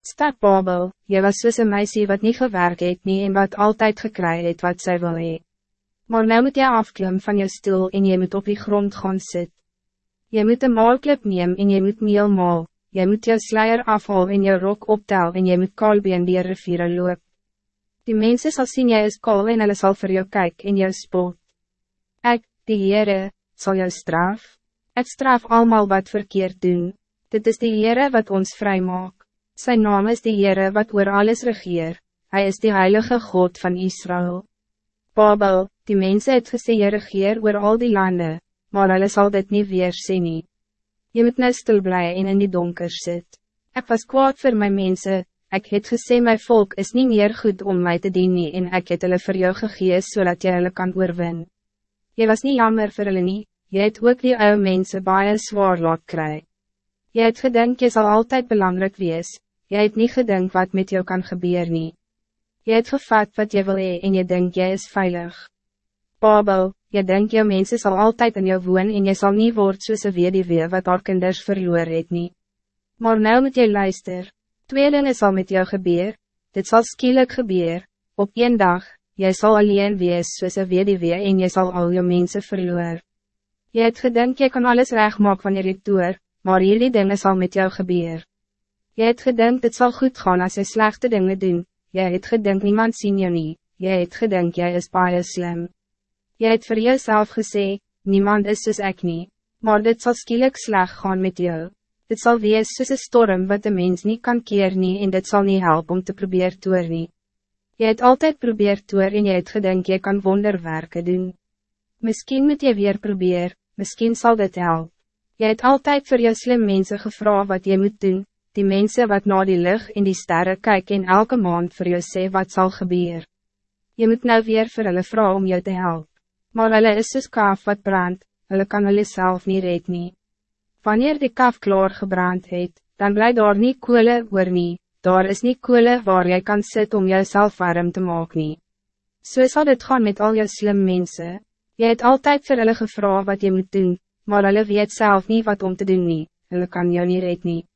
Stad Babel, jy was soos een meisie wat niet gewerkt het nie en wat altijd gekry het wat zij wil hee. Maar nou moet jy afklim van je stoel en jy moet op die grond gaan sit. Jy moet een maalklip neem en jy moet meel maal, jy moet jou sluier afhaal en jou rok optel en jy moet kalbeen die riviere loop. Die mensen zal zien jy is kal en hulle sal vir jou kyk en jou spot. Ek, die Heere, zal jou straf. Ik straf allemaal wat verkeerd doen. Dit is de Heere wat ons vrij maak. Zijn naam is de Heere wat oor alles regeer. Hij is de heilige God van Israël. Babel, die mensen het gesê jy regeer oor al die landen, maar hulle sal dit niet weer sien nie. Jy moet nou stil bly en in die donker sit. Ik was kwaad voor mijn mensen. Ik het gesê my volk is niet meer goed om mij te dien nie en ek het hulle vir jou gegees zodat jy hulle kan oorwin. Jy was niet jammer vir hulle nie, jy het ook die oude mensen baie zwaar laat kry. Jy het gedink jy sal altyd belangrijk wees, jy het niet gedink wat met jou kan gebeuren. nie. Jy het gevat wat jy wil hee en jy denk jy is veilig. Babel, jy denk jou mensen zal altijd in jou woon en jy sal nie word soos een weduwee wat haar kinders verloor het nie. Maar nou moet jy luister, twee dinge sal met jou gebeur, dit zal skielik gebeur, op een dag, jy zal alleen wees soos een weduwee en jy sal al jou mensen verloor. Je het gedink jy kan alles recht maak wanneer jy door, maar jullie dingen zal met jou gebeuren. Je het gedink het zal goed gaan als je slechte dingen doen, je het gedink niemand zien je niet, je het gedink jy is baie slim. Je het voor jezelf gesê, niemand is soos ek nie, maar dit zal skielik sleg gaan met jou. Dit zal wees soos een storm wat de mens niet kan keer nie en dit zal niet helpen om te proberen toer nie. Je het altijd probeer toer en je het gedink jy kan wonderwerken doen. Misschien moet je weer proberen, misschien zal dit helpen. Je het altijd voor jou slim mensen gevraagd wat je moet doen, die mensen wat naar die lucht in die sterren kijken en elke maand voor jou sê wat zal gebeuren. Je moet nou weer voor hulle vrouw om jou te helpen. Maar hulle is soos kaaf wat brandt, hulle kan hulle self nie red nie. Wanneer die kaaf klaar gebrand het, dan blijft daar nie koele oor nie, daar is nie koele waar jy kan sit om jouself warm te maak nie. So sal dit gaan met al jou slim mensen. Je het altijd voor hulle gevra wat je moet doen, maar hulle weet zelf niet wat om te doen nie, hulle kan jou niet red nie.